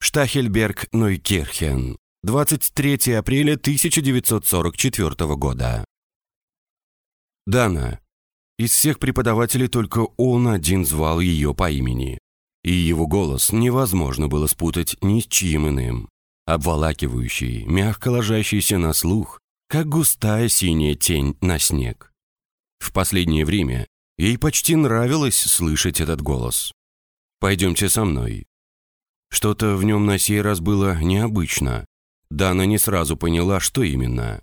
Штахельберг, Нойкерхен. 23 апреля 1944 года. Дана. Из всех преподавателей только он один звал ее по имени. И его голос невозможно было спутать ни с чьим иным. Обволакивающий, мягко ложащийся на слух, как густая синяя тень на снег. В последнее время ей почти нравилось слышать этот голос. «Пойдемте со мной». Что-то в нем на сей раз было необычно. Дана не сразу поняла, что именно.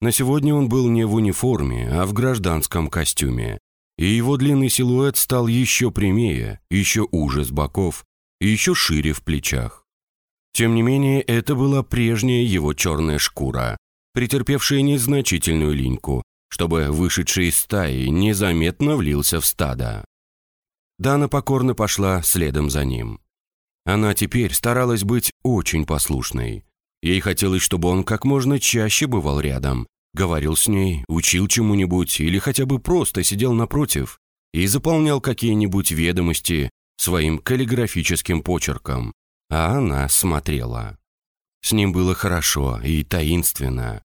На сегодня он был не в униформе, а в гражданском костюме. И его длинный силуэт стал еще прямее, еще уже с боков, и еще шире в плечах. Тем не менее, это была прежняя его черная шкура, претерпевшая незначительную линьку, чтобы вышедший из стаи незаметно влился в стадо. Дана покорно пошла следом за ним. Она теперь старалась быть очень послушной. Ей хотелось, чтобы он как можно чаще бывал рядом, говорил с ней, учил чему-нибудь или хотя бы просто сидел напротив и заполнял какие-нибудь ведомости своим каллиграфическим почерком, а она смотрела. С ним было хорошо и таинственно.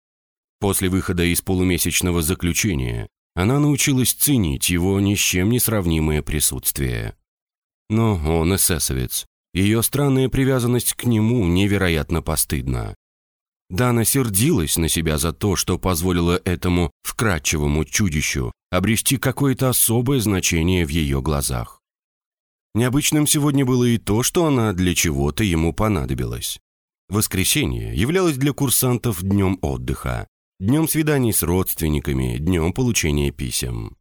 После выхода из полумесячного заключения она научилась ценить его ни с чем не сравнимое присутствие. Но он эсэсовец. Ее странная привязанность к нему невероятно постыдна. Дана сердилась на себя за то, что позволила этому вкрадчивому чудищу обрести какое-то особое значение в ее глазах. Необычным сегодня было и то, что она для чего-то ему понадобилась. Воскресенье являлось для курсантов днем отдыха, днем свиданий с родственниками, днем получения писем.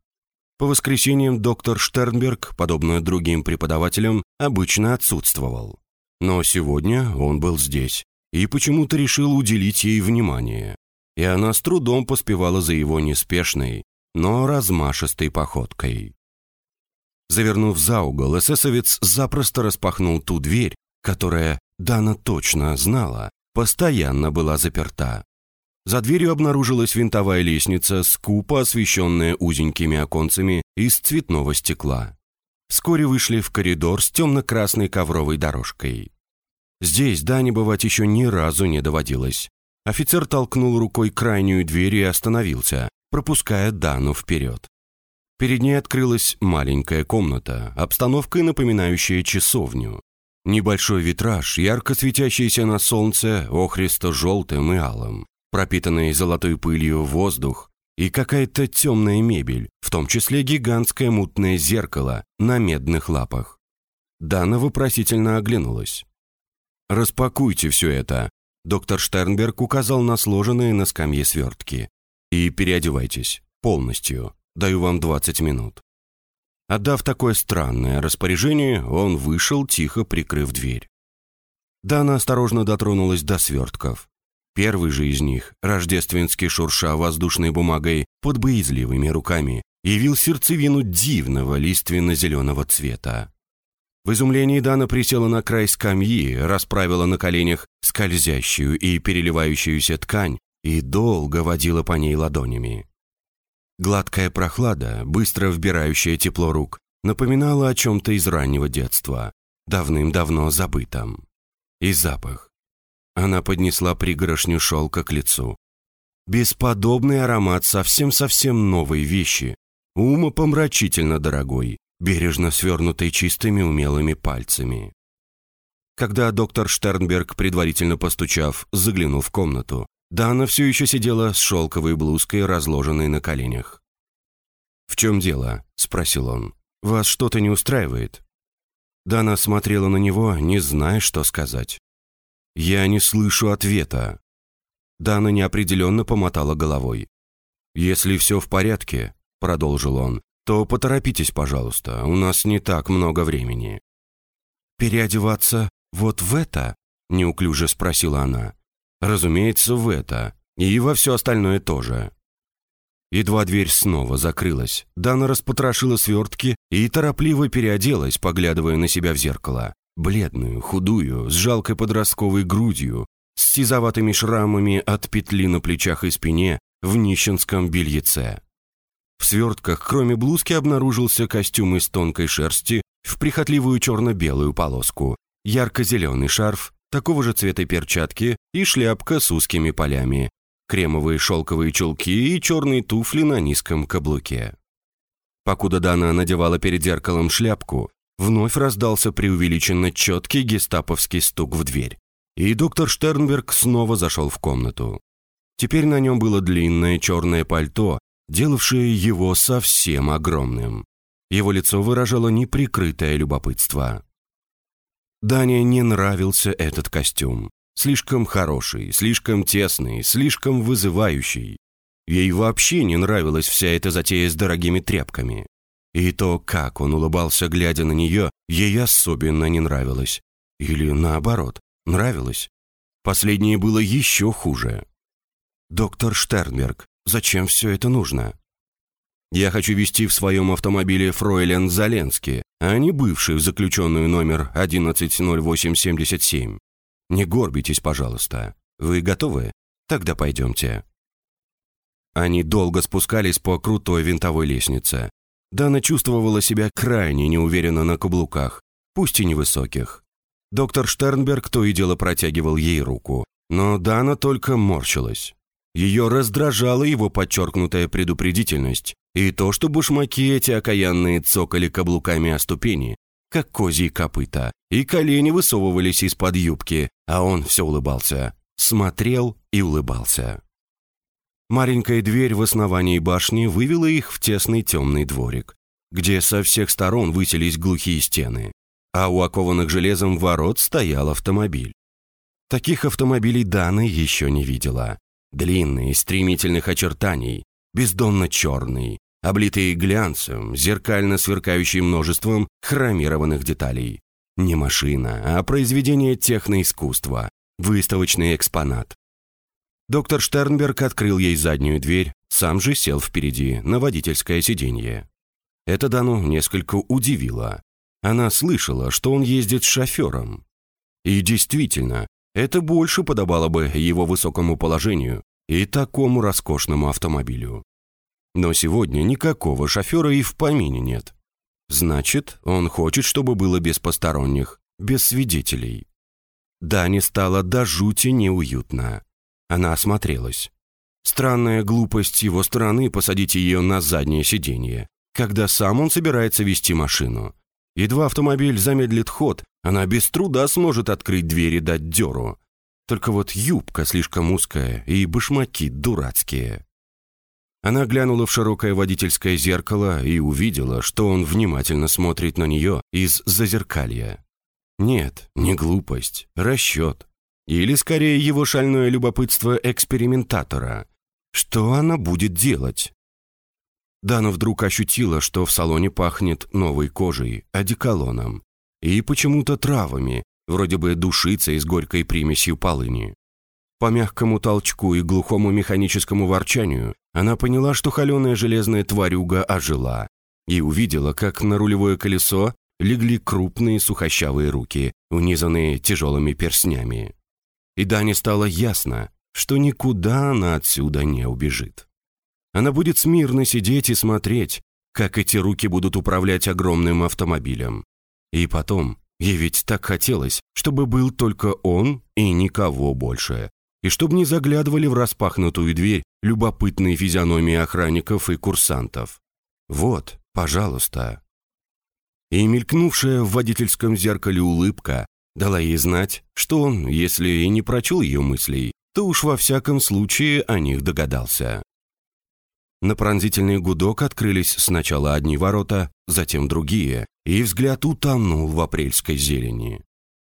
По воскресеньям доктор Штернберг, подобно другим преподавателям, обычно отсутствовал. Но сегодня он был здесь, и почему-то решил уделить ей внимание. И она с трудом поспевала за его неспешной, но размашистой походкой. Завернув за угол, эсэсовец запросто распахнул ту дверь, которая, Дана точно знала, постоянно была заперта. За дверью обнаружилась винтовая лестница, скупо освещенная узенькими оконцами из цветного стекла. Вскоре вышли в коридор с темно-красной ковровой дорожкой. Здесь Дане бывать еще ни разу не доводилось. Офицер толкнул рукой крайнюю дверь и остановился, пропуская Дану вперед. Перед ней открылась маленькая комната, обстановкой напоминающая часовню. Небольшой витраж, ярко светящийся на солнце, охристо-желтым и алым, пропитанный золотой пылью воздух и какая-то темная мебель, в том числе гигантское мутное зеркало на медных лапах. Дана вопросительно оглянулась. «Распакуйте все это», — доктор Штернберг указал на сложенные на скамье свертки. «И переодевайтесь. Полностью. Даю вам 20 минут». Отдав такое странное распоряжение, он вышел, тихо прикрыв дверь. Дана осторожно дотронулась до свертков. Первый же из них, рождественский шурша воздушной бумагой под боязливыми руками, явил сердцевину дивного лиственно-зеленого цвета. В изумлении Дана присела на край скамьи, расправила на коленях скользящую и переливающуюся ткань и долго водила по ней ладонями. Гладкая прохлада, быстро вбирающая тепло рук, напоминала о чем-то из раннего детства, давным-давно забытом. И запах. Она поднесла пригорошню шелка к лицу. Бесподобный аромат совсем-совсем новой вещи, умопомрачительно дорогой, бережно свернутой чистыми умелыми пальцами. Когда доктор Штернберг, предварительно постучав, заглянул в комнату, Дана все еще сидела с шелковой блузкой, разложенной на коленях. «В чем дело?» – спросил он. «Вас что-то не устраивает?» Дана смотрела на него, не зная, что сказать. «Я не слышу ответа». Дана неопределенно помотала головой. «Если все в порядке», – продолжил он, то поторопитесь, пожалуйста, у нас не так много времени». «Переодеваться вот в это?» – неуклюже спросила она. «Разумеется, в это. И во все остальное тоже». Едва дверь снова закрылась, Дана распотрошила свертки и торопливо переоделась, поглядывая на себя в зеркало. Бледную, худую, с жалкой подростковой грудью, с сизоватыми шрамами от петли на плечах и спине в нищенском бельеце. В свертках, кроме блузки, обнаружился костюм из тонкой шерсти в прихотливую черно-белую полоску, ярко-зеленый шарф, такого же цвета перчатки и шляпка с узкими полями, кремовые шелковые чулки и черные туфли на низком каблуке. Покуда Дана надевала перед зеркалом шляпку, вновь раздался преувеличенно четкий гестаповский стук в дверь. И доктор Штернберг снова зашел в комнату. Теперь на нем было длинное черное пальто, делавшее его совсем огромным. Его лицо выражало неприкрытое любопытство. Дане не нравился этот костюм. Слишком хороший, слишком тесный, слишком вызывающий. Ей вообще не нравилась вся эта затея с дорогими тряпками. И то, как он улыбался, глядя на нее, ей особенно не нравилось. Или наоборот, нравилось. Последнее было еще хуже. «Доктор Штернберг, зачем все это нужно?» «Я хочу везти в своем автомобиле Фройлен Заленски, а не бывший в заключенную номер 110877. Не горбитесь, пожалуйста. Вы готовы? Тогда пойдемте». Они долго спускались по крутой винтовой лестнице. Дана чувствовала себя крайне неуверенно на каблуках, пусть и невысоких. Доктор Штернберг то и дело протягивал ей руку, но Дана только морщилась. Ее раздражала его подчеркнутая предупредительность и то, что башмаки эти окаянные цокали каблуками о ступени, как козьи копыта, и колени высовывались из-под юбки, а он все улыбался, смотрел и улыбался. Маленькая дверь в основании башни вывела их в тесный темный дворик, где со всех сторон высились глухие стены, а у окованных железом ворот стоял автомобиль. Таких автомобилей Дана еще не видела. Длинный, стремительных очертаний, бездонно черный, облитый глянцем, зеркально сверкающий множеством хромированных деталей. Не машина, а произведение техноискусства, выставочный экспонат. Доктор Штернберг открыл ей заднюю дверь, сам же сел впереди, на водительское сиденье. Это Дану несколько удивило. Она слышала, что он ездит с шофером. И действительно, это больше подобало бы его высокому положению и такому роскошному автомобилю. Но сегодня никакого шофера и в помине нет. Значит, он хочет, чтобы было без посторонних, без свидетелей. Дане стало до жути неуютно. Она осмотрелась. Странная глупость его стороны посадить ее на заднее сиденье, когда сам он собирается вести машину. Едва автомобиль замедлит ход, она без труда сможет открыть дверь и дать дёру. Только вот юбка слишком узкая и башмаки дурацкие. Она глянула в широкое водительское зеркало и увидела, что он внимательно смотрит на нее из зазеркалья. Нет, не глупость, расчет. Или, скорее, его шальное любопытство экспериментатора. Что она будет делать? Дана вдруг ощутила, что в салоне пахнет новой кожей, одеколоном и почему-то травами, вроде бы душицей с горькой примесью полыни. По мягкому толчку и глухому механическому ворчанию она поняла, что холеная железная тварюга ожила и увидела, как на рулевое колесо легли крупные сухощавые руки, унизанные тяжелыми перстнями. И Дане стало ясно, что никуда она отсюда не убежит. Она будет смирно сидеть и смотреть, как эти руки будут управлять огромным автомобилем. И потом, ей ведь так хотелось, чтобы был только он и никого больше. И чтобы не заглядывали в распахнутую дверь любопытные физиономии охранников и курсантов. Вот, пожалуйста. И мелькнувшая в водительском зеркале улыбка дала ей знать, что он, если и не прочел ее мыслей, то уж во всяком случае о них догадался. На пронзительный гудок открылись сначала одни ворота, затем другие, и взгляд утонул в апрельской зелени.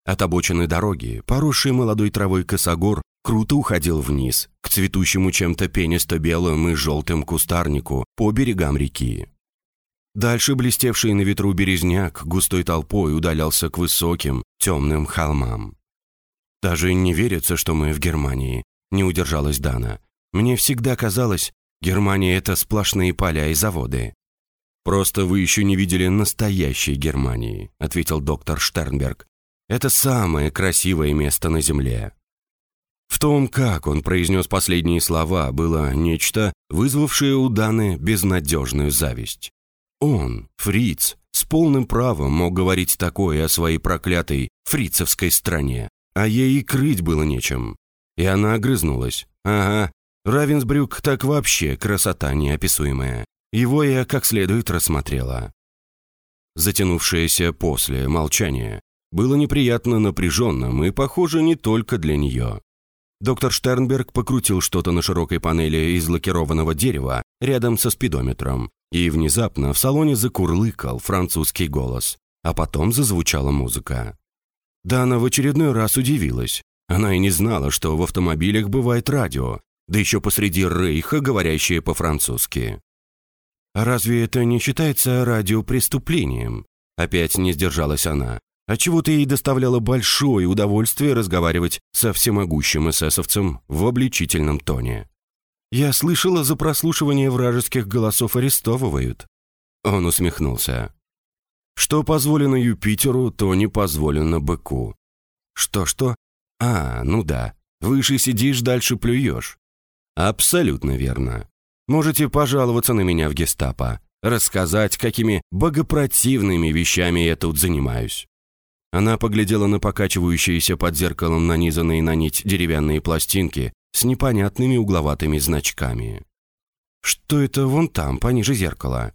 От обочины дороги, поросший молодой травой косогор, круто уходил вниз, к цветущему чем-то пенисто-белым и желтым кустарнику по берегам реки. Дальше блестевший на ветру березняк густой толпой удалялся к высоким, темным холмам. «Даже не верится, что мы в Германии», — не удержалась Дана. «Мне всегда казалось, Германия — это сплошные поля и заводы». «Просто вы еще не видели настоящей Германии», — ответил доктор Штернберг. «Это самое красивое место на Земле». В том, как он произнес последние слова, было нечто, вызвавшее у Даны безнадежную зависть. Он, фриц, с полным правом мог говорить такое о своей проклятой фрицевской стране. а ей и крыть было нечем. И она огрызнулась. «Ага, Равенсбрюк так вообще красота неописуемая. Его я как следует рассмотрела». Затянувшееся после молчание было неприятно напряженным и, похоже, не только для нее. Доктор Штернберг покрутил что-то на широкой панели из лакированного дерева рядом со спидометром, и внезапно в салоне закурлыкал французский голос, а потом зазвучала музыка. Дана в очередной раз удивилась. Она и не знала, что в автомобилях бывает радио, да еще посреди рейха, говорящее по-французски. «А разве это не считается радиопреступлением?» Опять не сдержалась она. А чего то ей доставляло большое удовольствие разговаривать со всемогущим эсэсовцем в обличительном тоне. «Я слышала, за прослушивание вражеских голосов арестовывают». Он усмехнулся. «Что позволено Юпитеру, то не позволено быку». «Что-что? А, ну да. Выше сидишь, дальше плюешь». «Абсолютно верно. Можете пожаловаться на меня в гестапо, рассказать, какими богопротивными вещами я тут занимаюсь». Она поглядела на покачивающиеся под зеркалом нанизанные на нить деревянные пластинки с непонятными угловатыми значками. «Что это вон там, пониже зеркала?»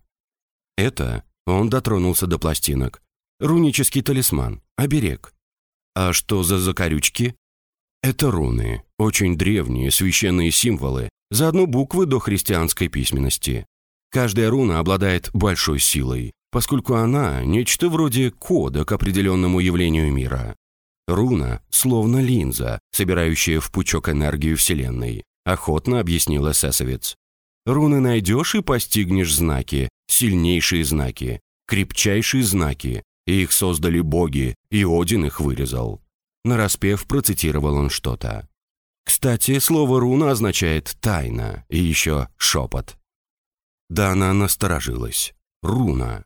«Это...» — он дотронулся до пластинок. «Рунический талисман, оберег». «А что за закорючки?» «Это руны, очень древние священные символы, заодно буквы до христианской письменности. Каждая руна обладает большой силой, поскольку она – нечто вроде кода к определенному явлению мира. Руна – словно линза, собирающая в пучок энергию Вселенной, охотно объяснил эсэсовец. Руны найдешь и постигнешь знаки, сильнейшие знаки, крепчайшие знаки. Их создали боги, и Один их вырезал. Нараспев процитировал он что-то. Кстати, слово «руна» означает «тайна» и еще «шепот». Да она насторожилась. Руна.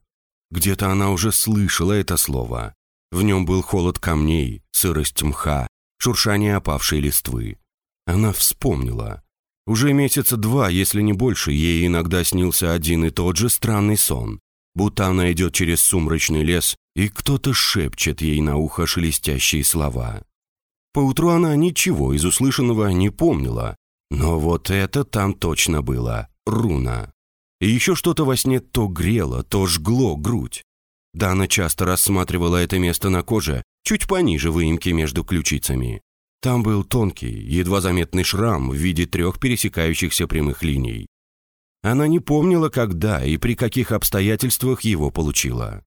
Где-то она уже слышала это слово. В нем был холод камней, сырость мха, шуршание опавшей листвы. Она вспомнила. Уже месяца два, если не больше, ей иногда снился один и тот же странный сон. Будто она идет через сумрачный лес, и кто-то шепчет ей на ухо шелестящие слова. Поутру она ничего из услышанного не помнила, но вот это там точно было, руна. И еще что-то во сне то грело, то жгло грудь. Дана часто рассматривала это место на коже, чуть пониже выемки между ключицами. Там был тонкий, едва заметный шрам в виде трех пересекающихся прямых линий. Она не помнила, когда и при каких обстоятельствах его получила.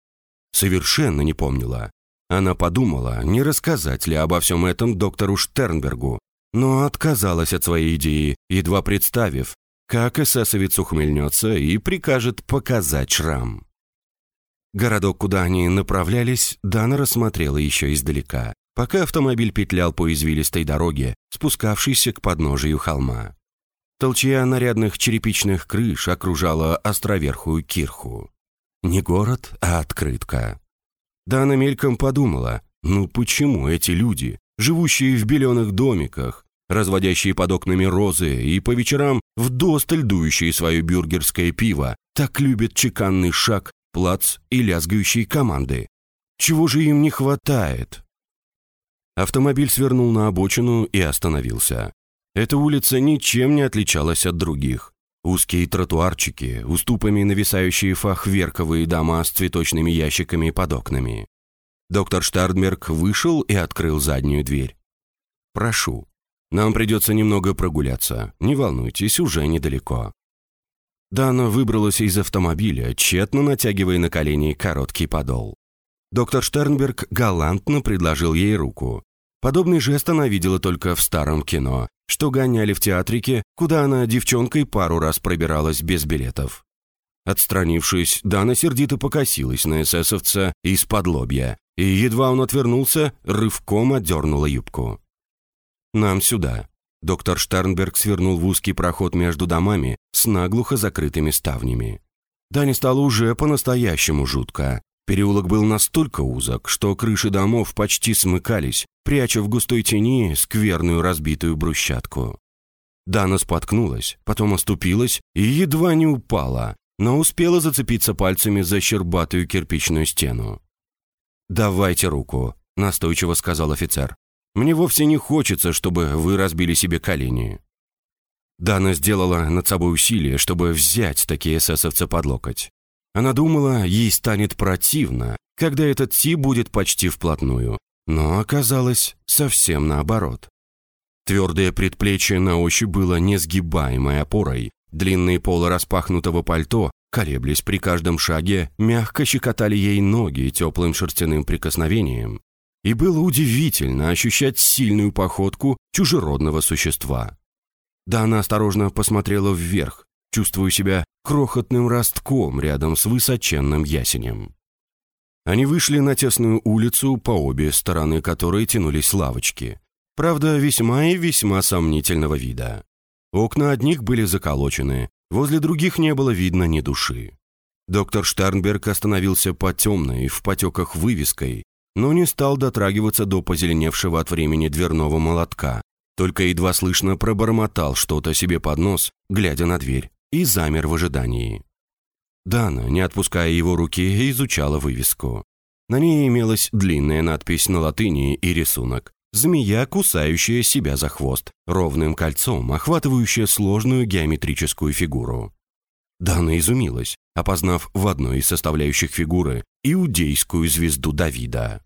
Совершенно не помнила. Она подумала, не рассказать ли обо всем этом доктору Штернбергу, но отказалась от своей идеи, едва представив, как эсэсовец ухмыльнется и прикажет показать шрам. Городок, куда они направлялись, Дана рассмотрела еще издалека, пока автомобиль петлял по извилистой дороге, спускавшейся к подножию холма. Толчья нарядных черепичных крыш окружала островерхую кирху. Не город, а открытка. Дана мельком подумала, ну почему эти люди, живущие в беленых домиках, разводящие под окнами розы и по вечерам вдосталь дующие свое бюргерское пиво, так любят чеканный шаг плац и лязгающие команды. Чего же им не хватает? Автомобиль свернул на обочину и остановился. Эта улица ничем не отличалась от других. Узкие тротуарчики, уступами нависающие фахверковые дома с цветочными ящиками под окнами. Доктор Штардмерк вышел и открыл заднюю дверь. «Прошу. Нам придется немного прогуляться. Не волнуйтесь, уже недалеко». Дана выбралась из автомобиля, тщетно натягивая на колени короткий подол. Доктор Штернберг галантно предложил ей руку. Подобный жест она видела только в старом кино, что гоняли в театрике, куда она девчонкой пару раз пробиралась без билетов. Отстранившись, Дана сердито покосилась на эсэсовца из-под лобья, и едва он отвернулся, рывком отдернула юбку. «Нам сюда», Доктор Штернберг свернул в узкий проход между домами с наглухо закрытыми ставнями. Дане стало уже по-настоящему жутко. Переулок был настолько узок, что крыши домов почти смыкались, пряча в густой тени скверную разбитую брусчатку. Дана споткнулась, потом оступилась и едва не упала, но успела зацепиться пальцами за щербатую кирпичную стену. «Давайте руку», — настойчиво сказал офицер. Мне вовсе не хочется, чтобы вы разбили себе колени». Дана сделала над собой усилие, чтобы взять такие эсэсовцы под локоть. Она думала, ей станет противно, когда этот Ти будет почти вплотную, но оказалось совсем наоборот. Твердое предплечье на ощупь было несгибаемой опорой, длинные полы распахнутого пальто, колеблясь при каждом шаге, мягко щекотали ей ноги теплым шерстяным прикосновением. И было удивительно ощущать сильную походку чужеродного существа. Да она осторожно посмотрела вверх, чувствуя себя крохотным ростком рядом с высоченным ясенем. Они вышли на тесную улицу, по обе стороны которой тянулись лавочки. Правда, весьма и весьма сомнительного вида. Окна одних были заколочены, возле других не было видно ни души. Доктор Штернберг остановился по темной, в потеках вывеской, но не стал дотрагиваться до позеленевшего от времени дверного молотка, только едва слышно пробормотал что-то себе под нос, глядя на дверь, и замер в ожидании. Дана, не отпуская его руки, изучала вывеску. На ней имелась длинная надпись на латыни и рисунок. Змея, кусающая себя за хвост, ровным кольцом, охватывающая сложную геометрическую фигуру. Дана изумилась, опознав в одной из составляющих фигуры иудейскую звезду Давида.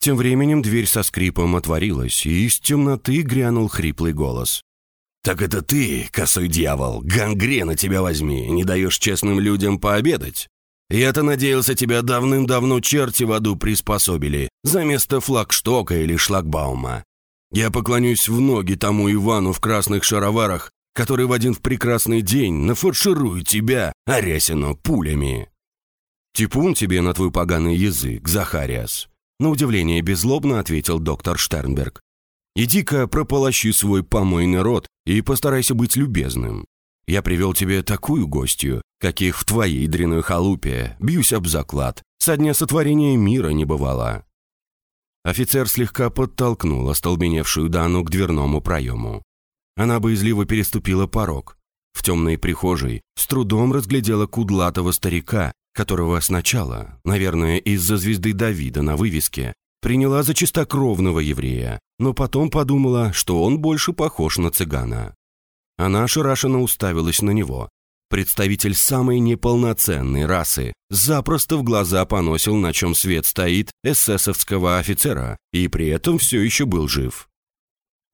Тем временем дверь со скрипом отворилась, и из темноты грянул хриплый голос. «Так это ты, косой дьявол, гангрена тебя возьми, не даешь честным людям пообедать? Я-то надеялся, тебя давным-давно черти в аду приспособили, за место флагштока или шлагбаума. Я поклонюсь в ноги тому Ивану в красных шароварах, который в один в прекрасный день нафарширует тебя, Арясину, пулями. Типун тебе на твой поганый язык, Захариас. На удивление беззлобно ответил доктор Штернберг. «Иди-ка прополощи свой помойный рот и постарайся быть любезным. Я привел тебе такую гостью, каких в твоей дряной халупе, бьюсь об заклад, со дня сотворения мира не бывало». Офицер слегка подтолкнул остолбеневшую Дану к дверному проему. Она боязливо переступила порог. В темной прихожей с трудом разглядела кудлатого старика, которого сначала, наверное, из-за звезды Давида на вывеске, приняла за чистокровного еврея, но потом подумала, что он больше похож на цыгана. Она ошарашенно уставилась на него. Представитель самой неполноценной расы запросто в глаза поносил, на чем свет стоит, эсэсовского офицера, и при этом все еще был жив.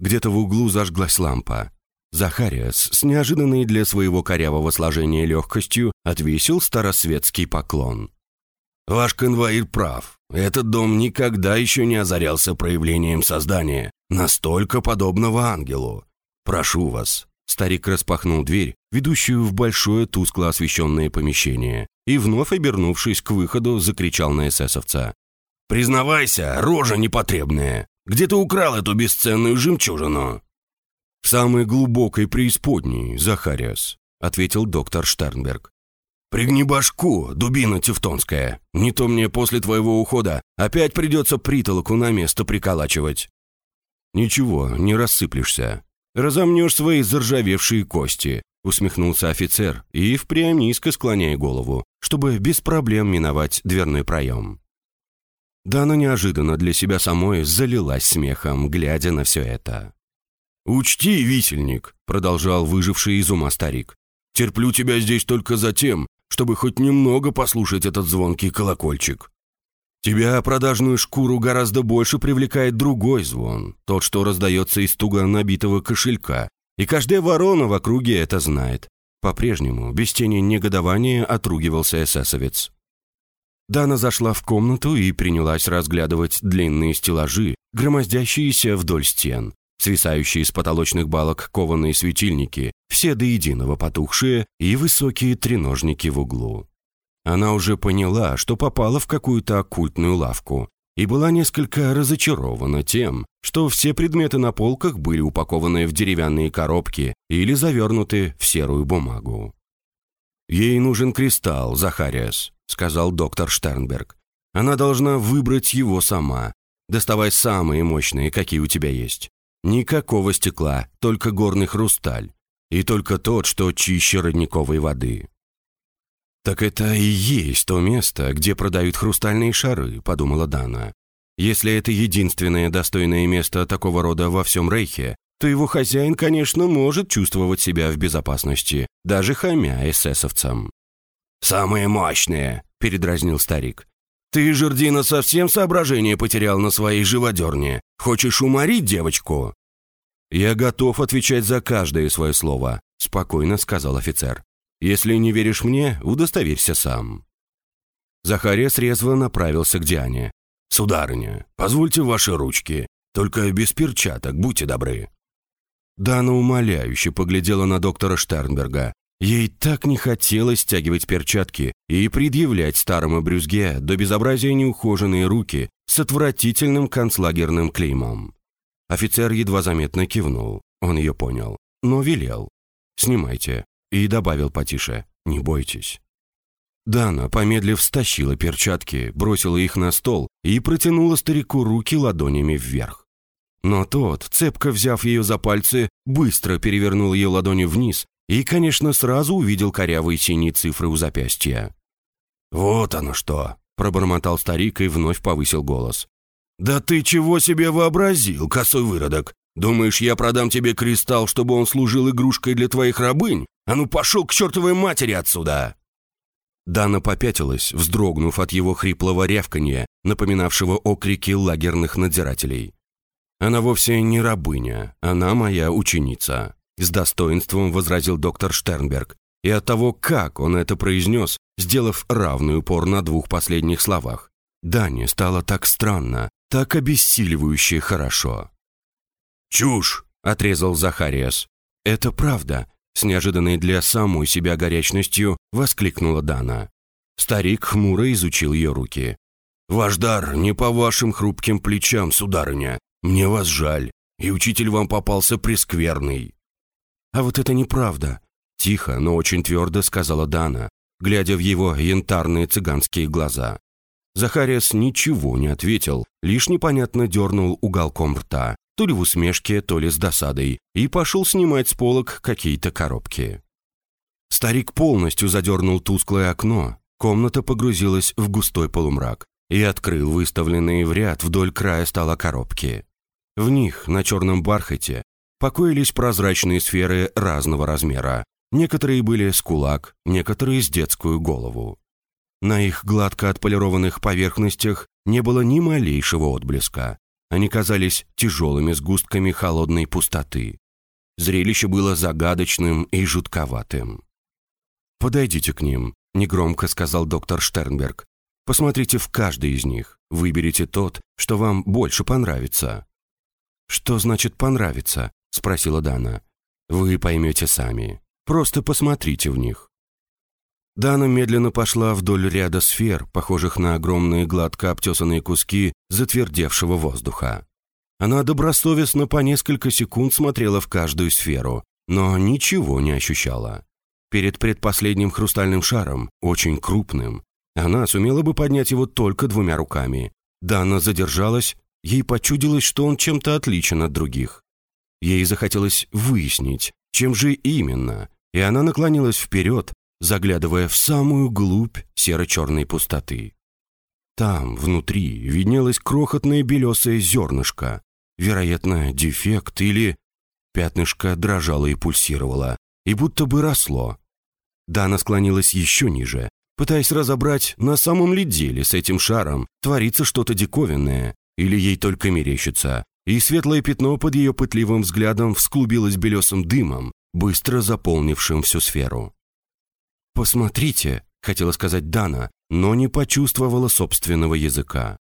Где-то в углу зажглась лампа. Захариас с неожиданной для своего корявого сложения легкостью отвесил старосветский поклон. «Ваш конвоир прав. Этот дом никогда еще не озарялся проявлением создания, настолько подобного ангелу. Прошу вас». Старик распахнул дверь, ведущую в большое тускло освещенное помещение, и, вновь обернувшись к выходу, закричал на эсэсовца. «Признавайся, рожа непотребная! Где ты украл эту бесценную жемчужину?» «В самой глубокой преисподней, Захариас», — ответил доктор Штернберг. «Пригни башку, дубина тевтонская. Не то мне после твоего ухода опять придется притолоку на место приколачивать». «Ничего, не рассыплешься. Разомнешь свои заржавевшие кости», — усмехнулся офицер и впрямь низко склоняя голову, чтобы без проблем миновать дверной проем. Дана неожиданно для себя самой залилась смехом, глядя на все это. «Учти, висельник», — продолжал выживший из ума старик, «терплю тебя здесь только за тем, чтобы хоть немного послушать этот звонкий колокольчик. Тебя, продажную шкуру, гораздо больше привлекает другой звон, тот, что раздается из туго набитого кошелька, и каждая ворона в округе это знает. По-прежнему, без тени негодования, отругивался эсэсовец. Дана зашла в комнату и принялась разглядывать длинные стеллажи, громоздящиеся вдоль стен, свисающие с потолочных балок кованые светильники, все до единого потухшие, и высокие треножники в углу. Она уже поняла, что попала в какую-то оккультную лавку, и была несколько разочарована тем, что все предметы на полках были упакованы в деревянные коробки или завернуты в серую бумагу. «Ей нужен кристалл, Захариас», — сказал доктор Штернберг. «Она должна выбрать его сама. Доставай самые мощные, какие у тебя есть. Никакого стекла, только горный хрусталь. И только тот, что чище родниковой воды. «Так это и есть то место, где продают хрустальные шары», — подумала Дана. Если это единственное достойное место такого рода во всем Рейхе, то его хозяин, конечно, может чувствовать себя в безопасности, даже хамя эсэсовцам. «Самые мощные», — передразнил старик. «Ты, Жердина, совсем соображение потерял на своей живодерне. Хочешь уморить девочку?» «Я готов отвечать за каждое свое слово», — спокойно сказал офицер. «Если не веришь мне, удостоверься сам». Захария резво направился к Диане. «Сударыня, позвольте ваши ручки, только без перчаток, будьте добры». Дана умоляюще поглядела на доктора Штернберга. Ей так не хотелось стягивать перчатки и предъявлять старому брюзге до безобразия неухоженные руки с отвратительным концлагерным клеймом. Офицер едва заметно кивнул. Он ее понял, но велел. «Снимайте». И добавил потише. «Не бойтесь». Дана, помедлив, стащила перчатки, бросила их на стол и протянула старику руки ладонями вверх. Но тот, цепко взяв ее за пальцы, быстро перевернул ее ладони вниз и, конечно, сразу увидел корявые синие цифры у запястья. «Вот оно что!» – пробормотал старик и вновь повысил голос. «Да ты чего себе вообразил, косой выродок? Думаешь, я продам тебе кристалл, чтобы он служил игрушкой для твоих рабынь? А ну пошел к чертовой матери отсюда!» Дана попятилась, вздрогнув от его хриплого рявканья, напоминавшего окрики лагерных надзирателей. «Она вовсе не рабыня, она моя ученица», с достоинством возразил доктор Штернберг. И от того, как он это произнес, сделав равный упор на двух последних словах, Дане стало так странно, так обессиливающе хорошо. «Чушь!» — отрезал Захариас. «Это правда», — с неожиданной для самой себя горячностью воскликнула Дана. Старик хмуро изучил ее руки. «Ваш дар не по вашим хрупким плечам, сударыня. Мне вас жаль, и учитель вам попался прескверный». «А вот это неправда», — тихо, но очень твердо сказала Дана, глядя в его янтарные цыганские глаза. Захариас ничего не ответил, лишь непонятно дернул уголком рта, то ли в усмешке, то ли с досадой, и пошел снимать с полок какие-то коробки. Старик полностью задернул тусклое окно, комната погрузилась в густой полумрак и открыл выставленные в ряд вдоль края стола коробки. В них, на черном бархате, покоились прозрачные сферы разного размера. Некоторые были с кулак, некоторые с детскую голову. На их гладко отполированных поверхностях не было ни малейшего отблеска. Они казались тяжелыми сгустками холодной пустоты. Зрелище было загадочным и жутковатым. «Подойдите к ним», — негромко сказал доктор Штернберг. «Посмотрите в каждый из них. Выберите тот, что вам больше понравится». «Что значит «понравится»?» — спросила Дана. «Вы поймете сами. Просто посмотрите в них». Дана медленно пошла вдоль ряда сфер, похожих на огромные гладко обтесанные куски затвердевшего воздуха. Она добросовестно по несколько секунд смотрела в каждую сферу, но ничего не ощущала. Перед предпоследним хрустальным шаром, очень крупным, она сумела бы поднять его только двумя руками. Дана задержалась, ей почудилось, что он чем-то отличен от других. Ей захотелось выяснить, чем же именно, и она наклонилась вперед, заглядывая в самую глубь серо-черной пустоты. Там, внутри, виднелось крохотное белесое зернышко, вероятно, дефект или... Пятнышко дрожало и пульсировало, и будто бы росло. Дана склонилась еще ниже, пытаясь разобрать, на самом ли деле с этим шаром творится что-то диковинное, или ей только мерещится, и светлое пятно под ее пытливым взглядом всклубилось белесым дымом, быстро заполнившим всю сферу. «Посмотрите», — хотела сказать Дана, но не почувствовала собственного языка.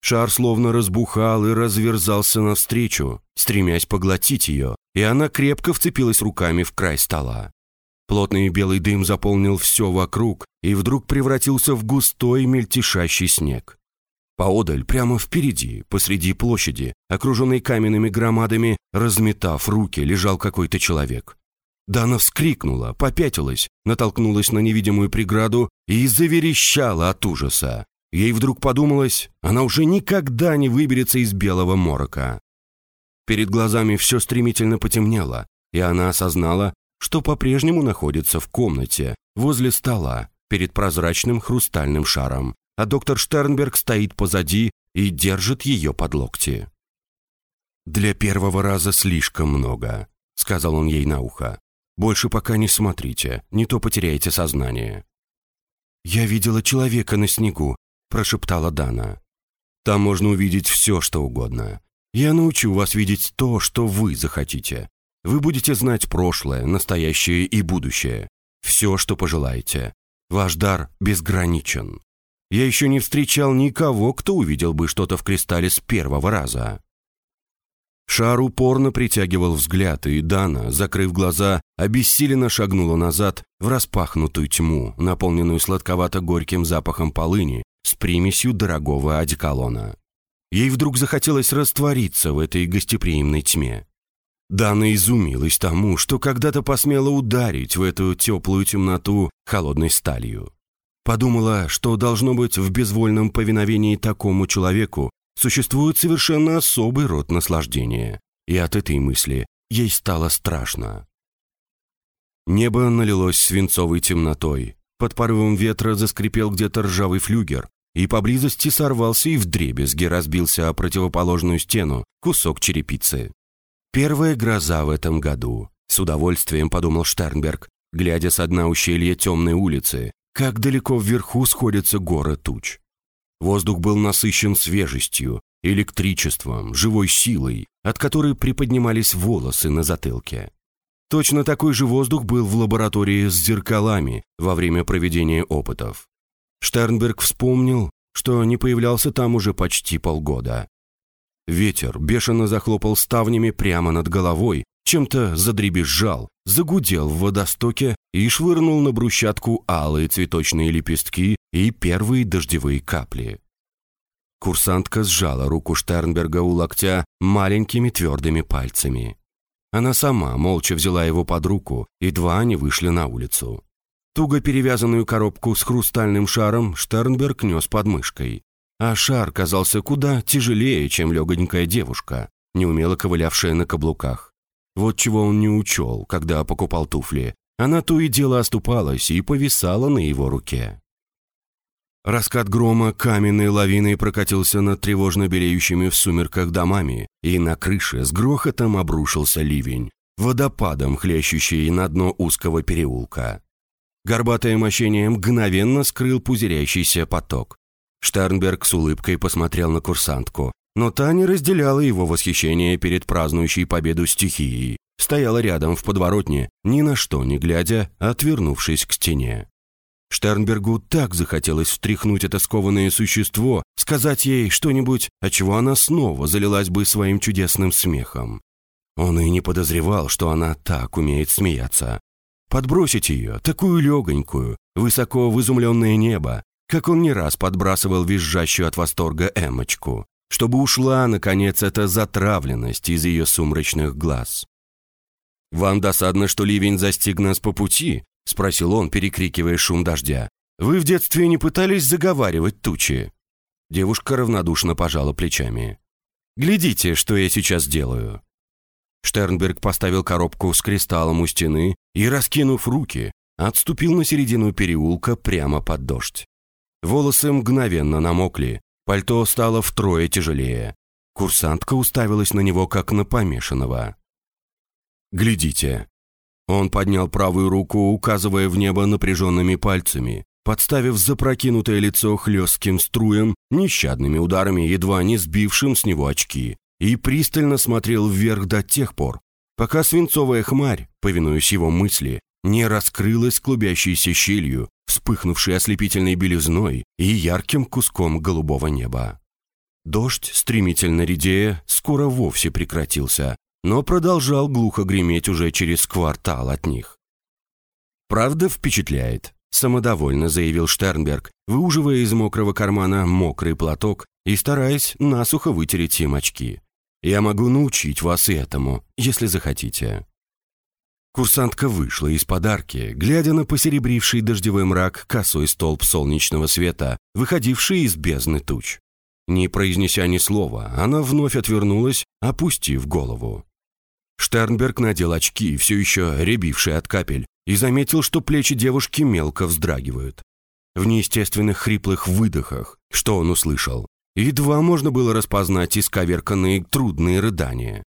Шар словно разбухал и разверзался навстречу, стремясь поглотить ее, и она крепко вцепилась руками в край стола. Плотный белый дым заполнил все вокруг и вдруг превратился в густой мельтешащий снег. Поодаль, прямо впереди, посреди площади, окруженной каменными громадами, разметав руки, лежал какой-то человек. Дана вскрикнула, попятилась, натолкнулась на невидимую преграду и заверещала от ужаса. Ей вдруг подумалось, она уже никогда не выберется из белого морока. Перед глазами все стремительно потемнело, и она осознала, что по-прежнему находится в комнате, возле стола, перед прозрачным хрустальным шаром, а доктор Штернберг стоит позади и держит ее под локти. «Для первого раза слишком много», — сказал он ей на ухо. «Больше пока не смотрите, не то потеряете сознание». «Я видела человека на снегу», — прошептала Дана. «Там можно увидеть все, что угодно. Я научу вас видеть то, что вы захотите. Вы будете знать прошлое, настоящее и будущее. Все, что пожелаете. Ваш дар безграничен. Я еще не встречал никого, кто увидел бы что-то в кристалле с первого раза». Шар упорно притягивал взгляд, и Дана, закрыв глаза, обессиленно шагнула назад в распахнутую тьму, наполненную сладковато-горьким запахом полыни с примесью дорогого одеколона. Ей вдруг захотелось раствориться в этой гостеприимной тьме. Дана изумилась тому, что когда-то посмела ударить в эту теплую темноту холодной сталью. Подумала, что должно быть в безвольном повиновении такому человеку существует совершенно особый род наслаждения, и от этой мысли ей стало страшно. Небо налилось свинцовой темнотой, под порывом ветра заскрипел где-то ржавый флюгер, и поблизости сорвался и вдребезги разбился о противоположную стену кусок черепицы. Первая гроза в этом году, с удовольствием подумал Штернберг, глядя с дна ущелья темной улицы, как далеко вверху сходятся горы туч. Воздух был насыщен свежестью, электричеством, живой силой, от которой приподнимались волосы на затылке. Точно такой же воздух был в лаборатории с зеркалами во время проведения опытов. Штернберг вспомнил, что не появлялся там уже почти полгода. Ветер бешено захлопал ставнями прямо над головой, чем-то задребезжал, загудел в водостоке и швырнул на брусчатку алые цветочные лепестки и первые дождевые капли. Курсантка сжала руку Штернберга у локтя маленькими твердыми пальцами. Она сама молча взяла его под руку, и два они вышли на улицу. Туго перевязанную коробку с хрустальным шаром Штернберг нес под мышкой. А шар казался куда тяжелее, чем легонькая девушка, неумело ковылявшая на каблуках. Вот чего он не учел, когда покупал туфли. Она то и дело оступалась и повисала на его руке. Раскат грома каменной лавиной прокатился над тревожно белеющими в сумерках домами, и на крыше с грохотом обрушился ливень, водопадом хлещущий на дно узкого переулка. Горбатое мощение мгновенно скрыл пузырящийся поток. Штернберг с улыбкой посмотрел на курсантку, но та не разделяла его восхищение перед празднующей победу стихией, стояла рядом в подворотне, ни на что не глядя, отвернувшись к стене. Штернбергу так захотелось встряхнуть это скованное существо, сказать ей что-нибудь, от чего она снова залилась бы своим чудесным смехом. Он и не подозревал, что она так умеет смеяться. Подбросить ее, такую легонькую, высоко в изумленное небо, как он не раз подбрасывал визжащую от восторга Эмочку, чтобы ушла, наконец, эта затравленность из ее сумрачных глаз. «Вам досадно, что ливень застиг нас по пути?» — спросил он, перекрикивая шум дождя. «Вы в детстве не пытались заговаривать тучи?» Девушка равнодушно пожала плечами. «Глядите, что я сейчас делаю». Штернберг поставил коробку с кристаллом у стены и, раскинув руки, отступил на середину переулка прямо под дождь. Волосы мгновенно намокли, пальто стало втрое тяжелее. Курсантка уставилась на него, как на помешанного. «Глядите». Он поднял правую руку, указывая в небо напряженными пальцами, подставив запрокинутое лицо хлестким струем, нещадными ударами, едва не сбившим с него очки, и пристально смотрел вверх до тех пор, пока свинцовая хмарь, повинуясь его мысли, не раскрылась клубящейся щелью, вспыхнувшей ослепительной белизной и ярким куском голубого неба. Дождь, стремительно редея, скоро вовсе прекратился, но продолжал глухо греметь уже через квартал от них. «Правда впечатляет», — самодовольно заявил Штернберг, выуживая из мокрого кармана мокрый платок и стараясь насухо вытереть им очки. «Я могу научить вас этому, если захотите». Курсантка вышла из подарки, глядя на посеребривший дождевой мрак косой столб солнечного света, выходивший из бездны туч. Не произнеся ни слова, она вновь отвернулась, опустив голову. Штернберг надел очки, все еще рябившие от капель, и заметил, что плечи девушки мелко вздрагивают. В неестественных хриплых выдохах, что он услышал, Едва можно было распознать исковерканные трудные рыдания.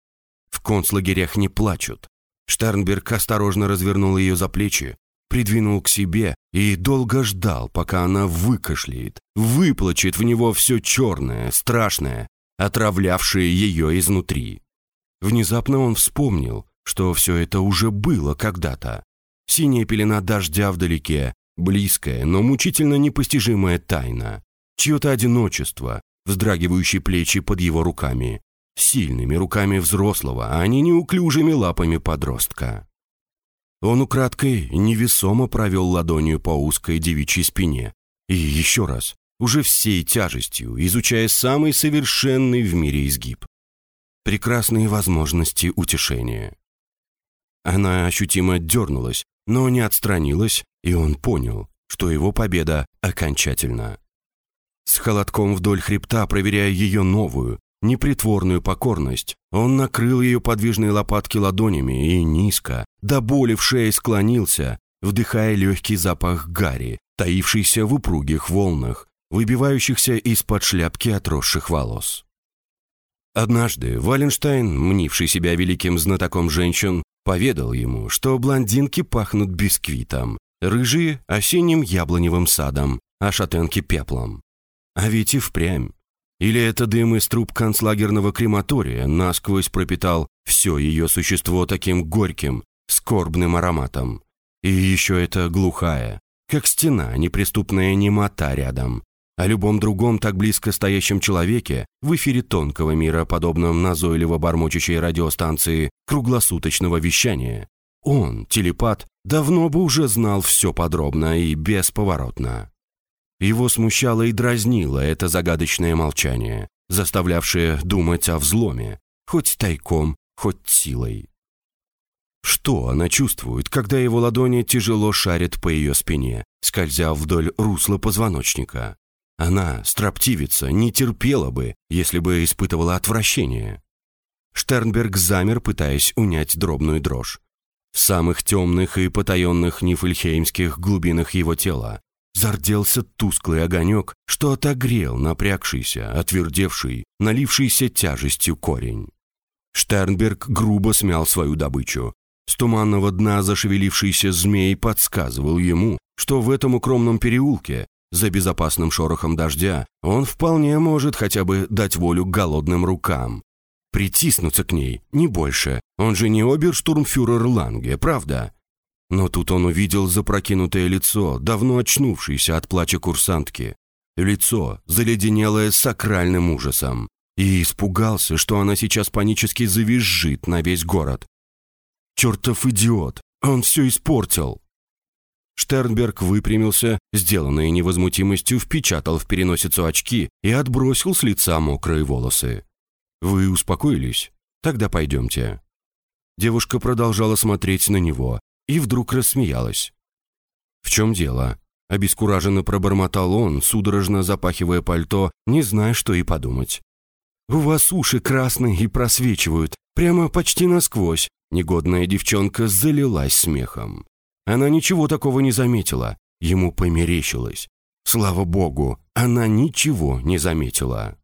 В концлагерях не плачут. Штернберг осторожно развернул ее за плечи, придвинул к себе и долго ждал, пока она выкашляет, выплачет в него все черное, страшное, отравлявшее ее изнутри. Внезапно он вспомнил, что все это уже было когда-то. Синяя пелена дождя вдалеке, близкая, но мучительно непостижимая тайна. Чье-то одиночество, вздрагивающие плечи под его руками. Сильными руками взрослого, а не неуклюжими лапами подростка. Он украдкой невесомо провел ладонью по узкой девичьей спине. И еще раз, уже всей тяжестью, изучая самый совершенный в мире изгиб. Прекрасные возможности утешения. Она ощутимо дернулась, но не отстранилась, и он понял, что его победа окончательна. С холодком вдоль хребта, проверяя ее новую, непритворную покорность, он накрыл ее подвижные лопатки ладонями и низко, до боли в шее склонился, вдыхая легкий запах гари, таившийся в упругих волнах, выбивающихся из-под шляпки отросших волос. Однажды Валенштайн, мнивший себя великим знатоком женщин, поведал ему, что блондинки пахнут бисквитом, рыжие – осенним яблоневым садом, а шатенки – пеплом. А ведь и впрямь. Или это дым из труб концлагерного крематория насквозь пропитал все ее существо таким горьким, скорбным ароматом. И еще это глухая, как стена, неприступная немота рядом. О любом другом так близко стоящем человеке в эфире тонкого мира, подобном назойливо бормочущей радиостанции круглосуточного вещания, он, телепат, давно бы уже знал все подробно и бесповоротно. Его смущало и дразнило это загадочное молчание, заставлявшее думать о взломе, хоть тайком, хоть силой. Что она чувствует, когда его ладони тяжело шарят по ее спине, скользя вдоль русла позвоночника? Она, строптивица, не терпела бы, если бы испытывала отвращение. Штернберг замер, пытаясь унять дробную дрожь. В самых темных и потаенных нифльхеймских глубинах его тела зарделся тусклый огонек, что отогрел напрягшийся, отвердевший, налившийся тяжестью корень. Штернберг грубо смял свою добычу. С туманного дна зашевелившийся змей подсказывал ему, что в этом укромном переулке, за безопасным шорохом дождя, он вполне может хотя бы дать волю голодным рукам. Притиснуться к ней, не больше. Он же не оберштурмфюрер Ланге, правда? Но тут он увидел запрокинутое лицо, давно очнувшееся от плача курсантки. Лицо, заледенелое сакральным ужасом. И испугался, что она сейчас панически завизжит на весь город. «Чертов идиот! Он все испортил!» Штернберг выпрямился, сделанный невозмутимостью впечатал в переносицу очки и отбросил с лица мокрые волосы. «Вы успокоились? Тогда пойдемте». Девушка продолжала смотреть на него, и вдруг рассмеялась. «В чем дело?» Обескураженно пробормотал он, судорожно запахивая пальто, не зная, что и подумать. «У вас уши красные и просвечивают, прямо почти насквозь», негодная девчонка залилась смехом. Она ничего такого не заметила, ему померещилось. Слава богу, она ничего не заметила.